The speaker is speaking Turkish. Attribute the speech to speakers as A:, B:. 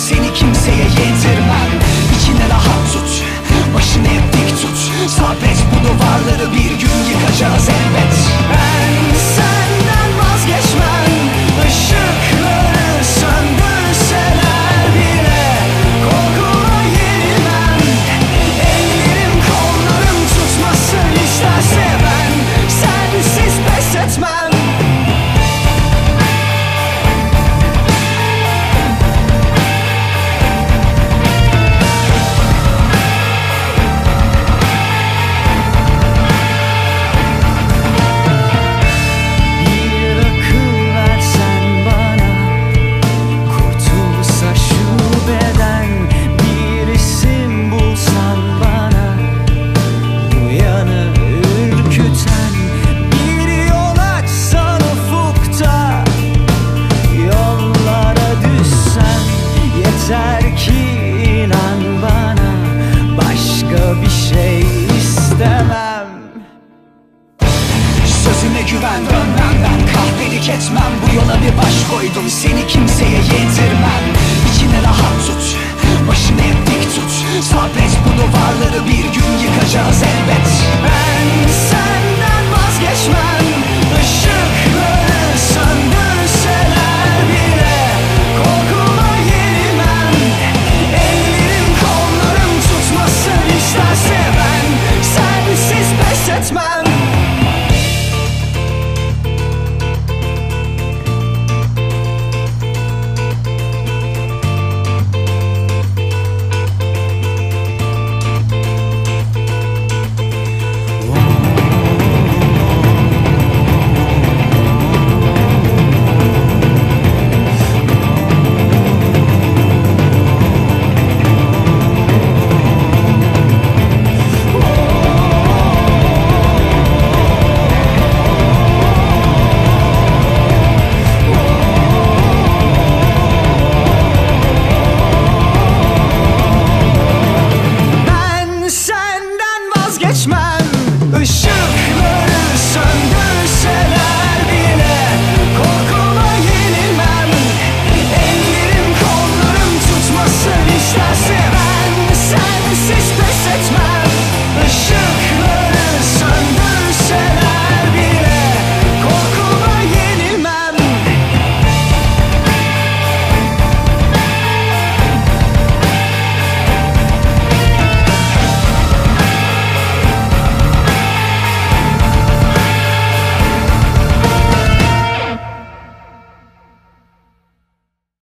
A: seni kimseye taş koydum seni kimseye yedirmem. İçine rahat tut, başını hep dik tut. Sabret bu duvarları bir gün yıkacağız elbet. Ben sen